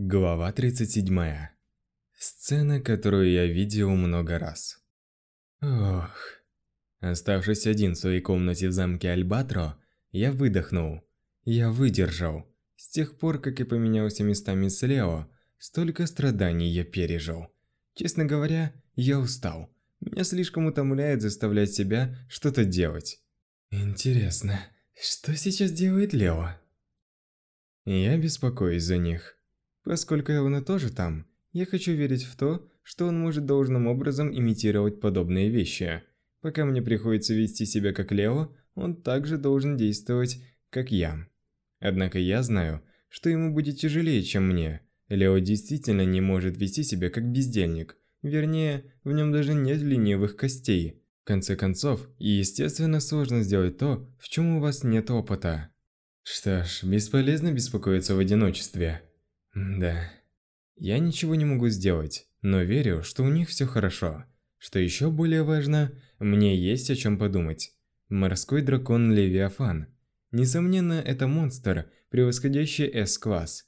Глава 37. Сцена, которую я видел много раз. Ох. Оставшись один в своей комнате в замке Альбатро, я выдохнул. Я выдержал. С тех пор, как я поменялся местами с Лео, столько страданий я пережил. Честно говоря, я устал. Меня слишком утомляет заставлять себя что-то делать. Интересно, что сейчас делает Лео? Я беспокоюсь за них. Поскольку Эвана тоже там, я хочу верить в то, что он может должным образом имитировать подобные вещи. Пока мне приходится вести себя как Лео, он также должен действовать, как я. Однако я знаю, что ему будет тяжелее, чем мне. Лео действительно не может вести себя как бездельник. Вернее, в нем даже нет ленивых костей. В конце концов, естественно сложно сделать то, в чем у вас нет опыта. Что ж, бесполезно беспокоиться в одиночестве. Да. Я ничего не могу сделать, но верю, что у них все хорошо. Что еще более важно, мне есть о чем подумать. Морской дракон Левиафан. Несомненно, это монстр, превосходящий С-класс.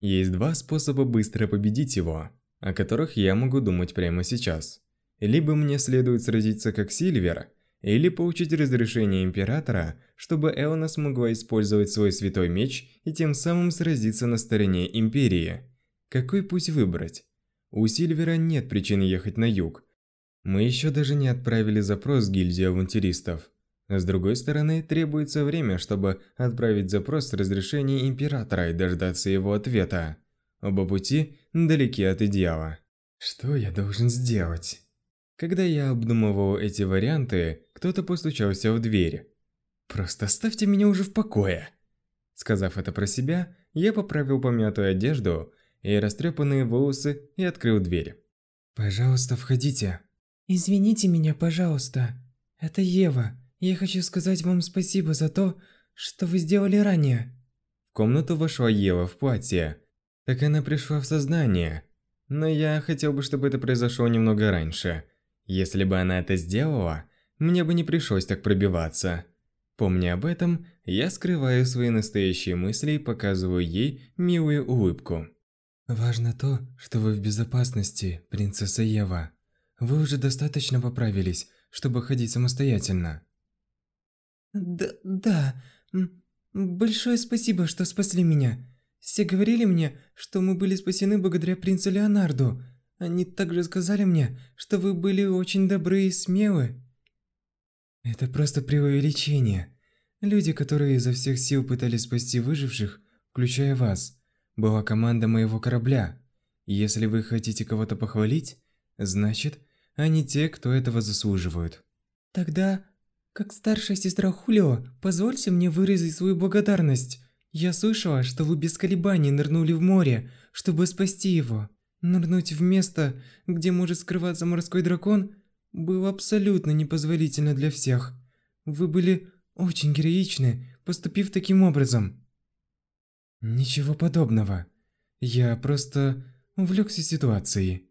Есть два способа быстро победить его, о которых я могу думать прямо сейчас. Либо мне следует сразиться как Сильвер, или получить разрешение Императора, чтобы Эона смогла использовать свой святой меч и тем самым сразиться на стороне Империи. Какой путь выбрать? У Сильвера нет причин ехать на юг. Мы еще даже не отправили запрос в гильдию авантюристов. С другой стороны, требуется время, чтобы отправить запрос с разрешения Императора и дождаться его ответа. Оба пути далеки от идеала. Что я должен сделать? Когда я обдумывал эти варианты, кто-то постучался в дверь. «Просто оставьте меня уже в покое!» Сказав это про себя, я поправил помятую одежду и растрепанные волосы и открыл дверь. «Пожалуйста, входите». «Извините меня, пожалуйста. Это Ева. Я хочу сказать вам спасибо за то, что вы сделали ранее». В комнату вошла Ева в платье. Так она пришла в сознание. Но я хотел бы, чтобы это произошло немного раньше. Если бы она это сделала, мне бы не пришлось так пробиваться. Помня об этом, я скрываю свои настоящие мысли и показываю ей милую улыбку. Важно то, что вы в безопасности, принцесса Ева. Вы уже достаточно поправились, чтобы ходить самостоятельно. Да, да. Большое спасибо, что спасли меня. Все говорили мне, что мы были спасены благодаря принцу Леонарду. Они также сказали мне, что вы были очень добры и смелы. Это просто преувеличение. Люди, которые изо всех сил пытались спасти выживших, включая вас, была команда моего корабля. Если вы хотите кого-то похвалить, значит, они те, кто этого заслуживают. Тогда, как старшая сестра Хулио, позвольте мне выразить свою благодарность. Я слышала, что вы без колебаний нырнули в море, чтобы спасти его. Нырнуть в место, где может скрываться морской дракон, было абсолютно непозволительно для всех. Вы были очень героичны, поступив таким образом. Ничего подобного. Я просто увлекся ситуацией.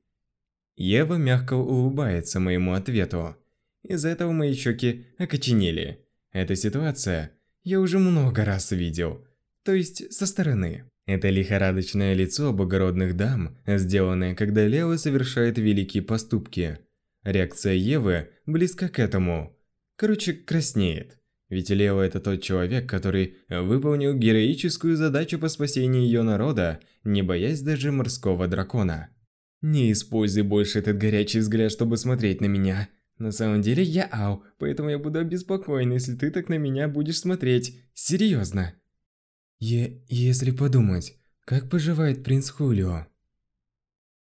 Ева мягко улыбается моему ответу. Из-за этого мои щеки окоченели. Эта ситуация я уже много раз видел, то есть со стороны. Это лихорадочное лицо благородных дам, сделанное, когда Лео совершает великие поступки. Реакция Евы близка к этому. Короче, краснеет. Ведь Лео это тот человек, который выполнил героическую задачу по спасению ее народа, не боясь даже морского дракона. Не используй больше этот горячий взгляд, чтобы смотреть на меня. На самом деле я Ау, поэтому я буду обеспокоен, если ты так на меня будешь смотреть. Серьезно. Е если подумать, как поживает принц Хулио?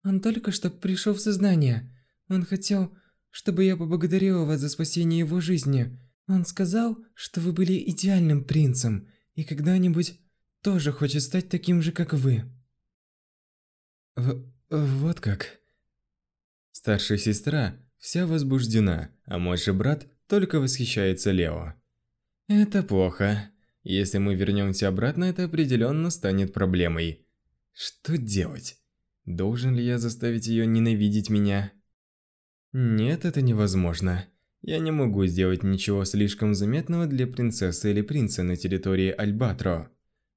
Он только что пришел в сознание. Он хотел, чтобы я поблагодарила вас за спасение его жизни. Он сказал, что вы были идеальным принцем и когда-нибудь тоже хочет стать таким же, как вы. В вот как. Старшая сестра вся возбуждена, а младший брат только восхищается Лео. Это плохо. Если мы вернемся обратно, это определенно станет проблемой. Что делать? Должен ли я заставить ее ненавидеть меня? Нет, это невозможно. Я не могу сделать ничего слишком заметного для принцессы или принца на территории Альбатро.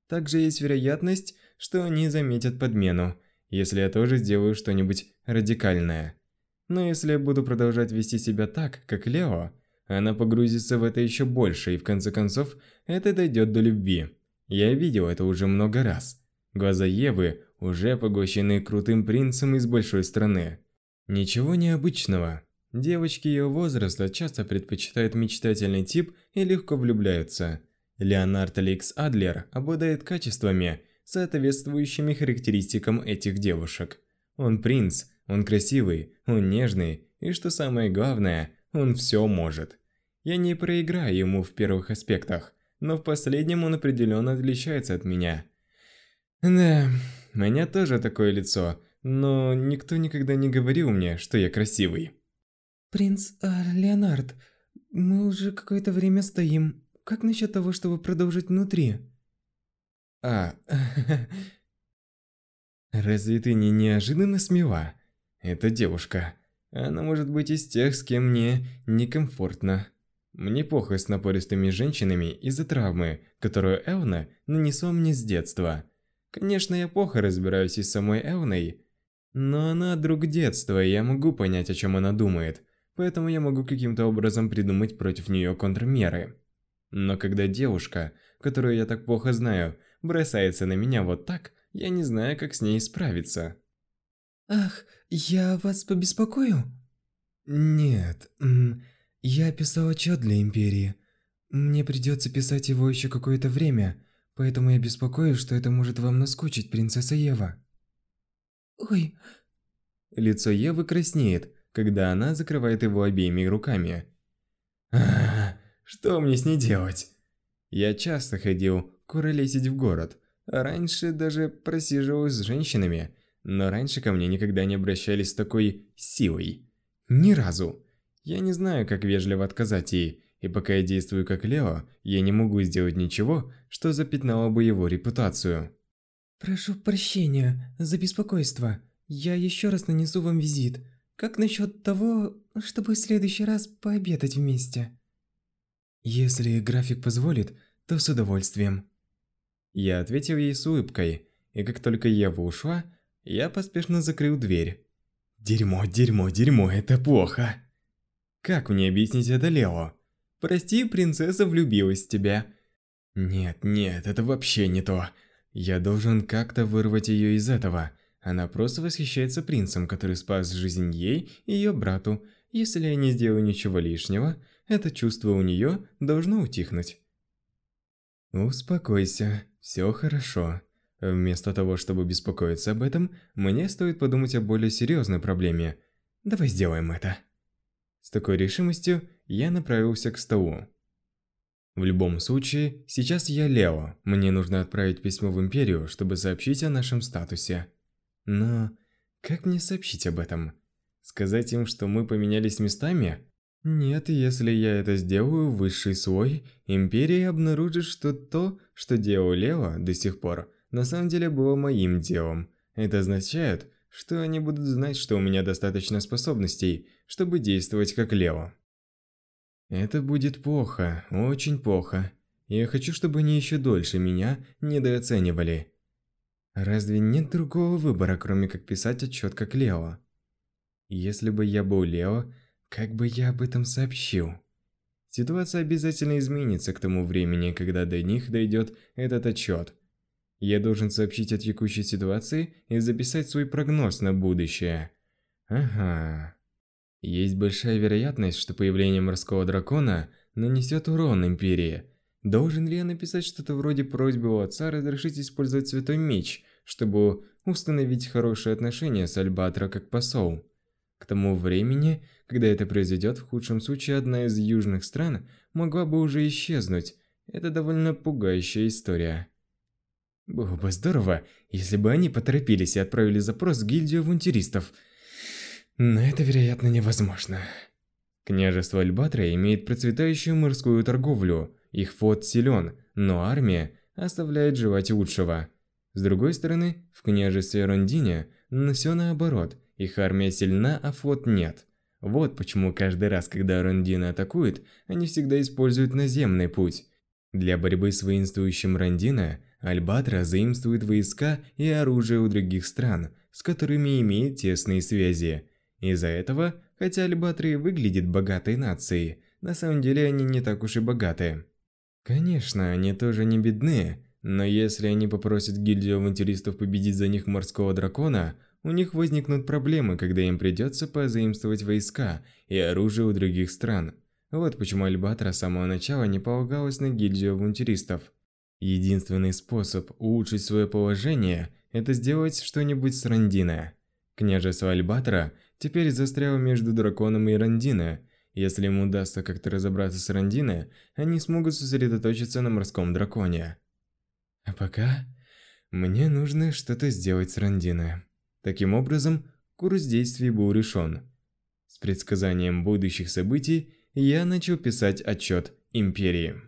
Также есть вероятность, что они заметят подмену, если я тоже сделаю что-нибудь радикальное. Но если я буду продолжать вести себя так, как Лео, она погрузится в это еще больше, и в конце концов это дойдет до любви. Я видел это уже много раз. Глаза Евы уже поглощены крутым принцем из большой страны. Ничего необычного. Девочки ее возраста часто предпочитают мечтательный тип и легко влюбляются. Леонард Алекс Адлер обладает качествами, соответствующими характеристикам этих девушек. Он принц, он красивый, он нежный, и что самое главное, он все может. Я не проиграю ему в первых аспектах, но в последнем он определенно отличается от меня. Да, у меня тоже такое лицо, но никто никогда не говорил мне, что я красивый. Принц а, Леонард, мы уже какое-то время стоим. Как насчет того, чтобы продолжить внутри? А, разве ты не неожиданно смела? Эта девушка, она может быть из тех, с кем мне некомфортно. Мне плохо с напористыми женщинами из-за травмы, которую Элна нанесла мне с детства. Конечно, я плохо разбираюсь и с самой Элной, но она друг детства, и я могу понять, о чем она думает, поэтому я могу каким-то образом придумать против нее контрмеры. Но когда девушка, которую я так плохо знаю, бросается на меня вот так, я не знаю, как с ней справиться. Ах, я вас побеспокою? Нет, я писал отчет для Империи. Мне придется писать его еще какое-то время, поэтому я беспокоюсь, что это может вам наскучить, принцесса Ева. Ой. Лицо Евы краснеет, когда она закрывает его обеими руками. А, что мне с ней делать? Я часто ходил куролесить в город. Раньше даже просиживал с женщинами, но раньше ко мне никогда не обращались с такой силой. Ни разу. Я не знаю, как вежливо отказать ей, и пока я действую как Лео, я не могу сделать ничего, что запятнало бы его репутацию. Прошу прощения за беспокойство. Я еще раз нанесу вам визит. Как насчет того, чтобы в следующий раз пообедать вместе? Если график позволит, то с удовольствием. Я ответил ей с улыбкой, и как только Ева ушла, я поспешно закрыл дверь. Дерьмо, дерьмо, дерьмо, это плохо. Как мне объяснить это Лео? Прости, принцесса влюбилась в тебя. Нет, нет, это вообще не то. Я должен как-то вырвать ее из этого. Она просто восхищается принцем, который спас жизнь ей и ее брату. Если я не сделаю ничего лишнего, это чувство у нее должно утихнуть. Успокойся, все хорошо. Вместо того, чтобы беспокоиться об этом, мне стоит подумать о более серьезной проблеме. Давай сделаем это. С такой решимостью я направился к столу. В любом случае, сейчас я Лео. Мне нужно отправить письмо в Империю, чтобы сообщить о нашем статусе. Но как мне сообщить об этом? Сказать им, что мы поменялись местами? Нет, если я это сделаю, высший слой Империи обнаружит, что то, что делал Лео до сих пор, на самом деле было моим делом. Это означает, что они будут знать, что у меня достаточно способностей, чтобы действовать как Лео. Это будет плохо, очень плохо. Я хочу, чтобы они еще дольше меня недооценивали. Разве нет другого выбора, кроме как писать отчет как Лео? Если бы я был Лео, как бы я об этом сообщил? Ситуация обязательно изменится к тому времени, когда до них дойдет этот отчет. Я должен сообщить о текущей ситуации и записать свой прогноз на будущее. Ага. Есть большая вероятность, что появление морского дракона нанесет урон Империи. Должен ли я написать что-то вроде просьбы у отца разрешить использовать Святой Меч, чтобы установить хорошие отношения с Альбатро как посол? К тому времени, когда это произойдет, в худшем случае одна из южных стран могла бы уже исчезнуть. Это довольно пугающая история. Было бы здорово, если бы они поторопились и отправили запрос в гильдию авантюристов – но это, вероятно, невозможно. Княжество Альбатра имеет процветающую морскую торговлю, их флот силен, но армия оставляет желать лучшего. С другой стороны, в княжестве Рондине все наоборот, их армия сильна, а флот нет. Вот почему каждый раз, когда Рондины атакуют, они всегда используют наземный путь. Для борьбы с воинствующим Рондина Альбатра заимствует войска и оружие у других стран, с которыми имеет тесные связи. Из-за этого, хотя Альбатры выглядят богатой нацией, на самом деле они не так уж и богаты. Конечно, они тоже не бедны, но если они попросят гильдию авантюристов победить за них морского дракона, у них возникнут проблемы, когда им придется позаимствовать войска и оружие у других стран. Вот почему Альбатра с самого начала не полагалась на гильдию авантюристов. Единственный способ улучшить свое положение – это сделать что-нибудь с Рандино. Княжество Альбатра теперь застряло между драконом и Рандино. Если им удастся как-то разобраться с Рандино, они смогут сосредоточиться на морском драконе. А пока мне нужно что-то сделать с Рандино. Таким образом, курс действий был решен. С предсказанием будущих событий я начал писать отчет Империи.